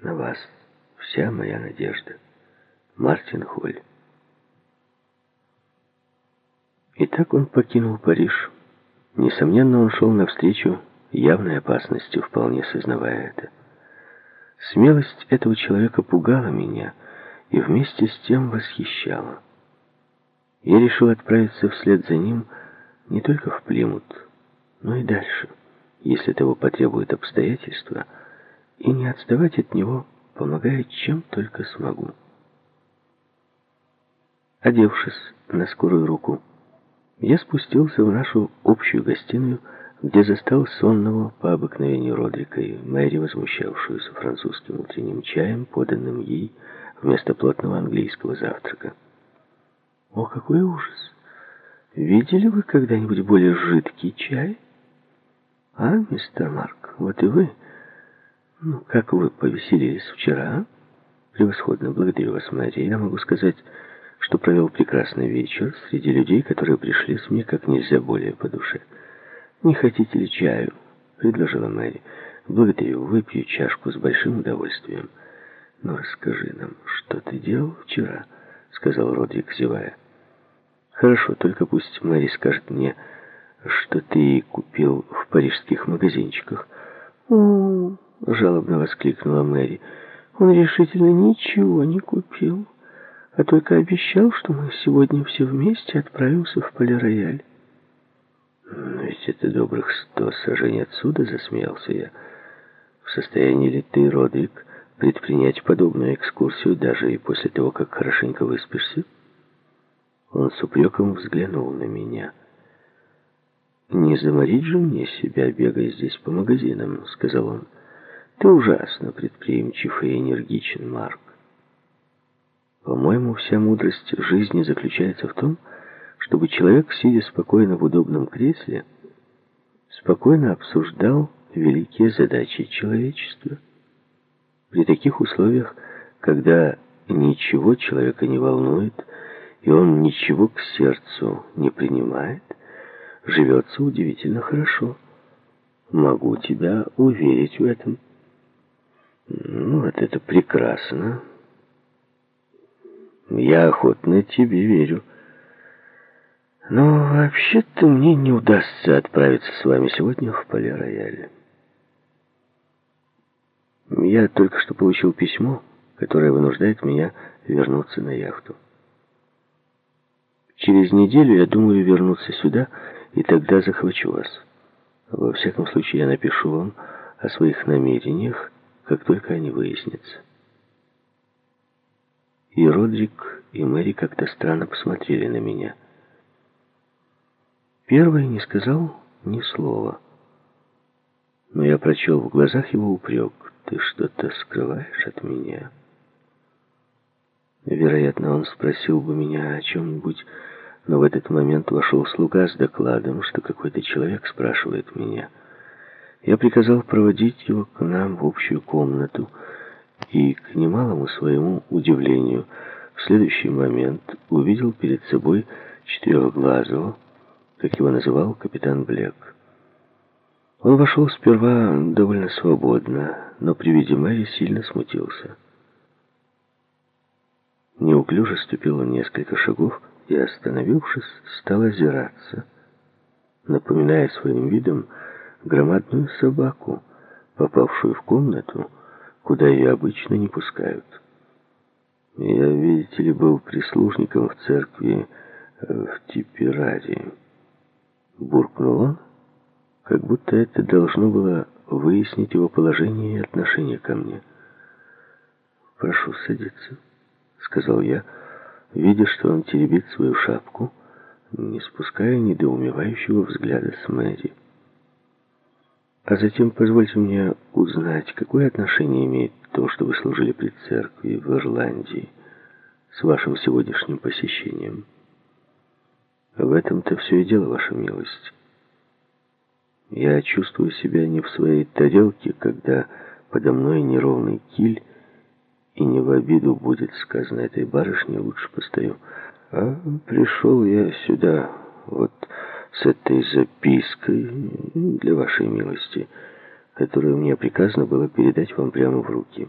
На вас вся моя надежда. Мартин Холь. И так он покинул Париж. Несомненно, он шел навстречу явной опасности, вполне сознавая это. Смелость этого человека пугала меня и вместе с тем восхищала. Я решил отправиться вслед за ним не только в Плимут, но и дальше, если того потребует обстоятельства, и не отставать от него, помогая чем только смогу. Одевшись на скорую руку, я спустился в нашу общую гостиную, где застал сонного по обыкновению Родрика и Мэри, возмущавшуюся французским утренним чаем, поданным ей вместо плотного английского завтрака. О, какой ужас! Видели вы когда-нибудь более жидкий чай? А, мистер Марк, вот и вы. Ну, как вы повеселились вчера, а? Превосходно, благодарю вас, Мэри. Я могу сказать, что провел прекрасный вечер среди людей, которые пришли с мне как нельзя более по душе. «Не хотите ли чаю?» — предложила Мэри. «Благодарю, выпью чашку с большим удовольствием». «Ну, расскажи нам, что ты делал вчера?» — сказал Родрик, зевая. «Хорошо, только пусть Мэри скажет мне, что ты купил в парижских магазинчиках». «О, — жалобно воскликнула Мэри, — он решительно ничего не купил, а только обещал, что мы сегодня все вместе отправимся в Полирояль». «Но ведь это добрых сто сажений отсюда», — засмеялся я. «В состоянии ли ты, Родрик, предпринять подобную экскурсию даже и после того, как хорошенько выспишься?» Он с упреком взглянул на меня. «Не заморить же мне себя, бегая здесь по магазинам», — сказал он. «Ты ужасно предприимчив и энергичен, Марк. По-моему, вся мудрость жизни заключается в том, чтобы человек, сидя спокойно в удобном кресле, спокойно обсуждал великие задачи человечества. При таких условиях, когда ничего человека не волнует, и он ничего к сердцу не принимает, живется удивительно хорошо. Могу тебя уверить в этом. Ну, вот это прекрасно. Я охотно тебе верю. Но вообще-то мне не удастся отправиться с вами сегодня в Поле-Рояль. Я только что получил письмо, которое вынуждает меня вернуться на яхту. Через неделю я думаю вернуться сюда, и тогда захвачу вас. Во всяком случае, я напишу вам о своих намерениях, как только они выяснятся. И Родрик, и Мэри как-то странно посмотрели на меня. Первый не сказал ни слова. Но я прочел в глазах его упрек. «Ты что-то скрываешь от меня?» Вероятно, он спросил бы меня о чем-нибудь, но в этот момент вошел слуга с докладом, что какой-то человек спрашивает меня. Я приказал проводить его к нам в общую комнату, и, к немалому своему удивлению, в следующий момент увидел перед собой четырехглазого, как его называл капитан Блек. Он вошел сперва довольно свободно, но при виде Мэри сильно смутился. Неуклюже ступил он несколько шагов и, остановившись, стал озираться, напоминая своим видом громадную собаку, попавшую в комнату, куда ее обычно не пускают. Я, видите ли, был прислужником в церкви в Типераре буркнул он, как будто это должно было выяснить его положение и отношение ко мне. «Прошу садиться», — сказал я, видя, что он теребит свою шапку, не спуская недоумевающего взгляда с Мэри. «А затем позвольте мне узнать, какое отношение имеет то, что вы служили при церкви в Ирландии, с вашим сегодняшним посещением». В этом-то все и дело, ваша милость. Я чувствую себя не в своей тарелке, когда подо мной неровный киль, и не в обиду будет сказано этой барышне, лучше постою. А пришел я сюда вот с этой запиской для вашей милости, которую мне приказано было передать вам прямо в руки.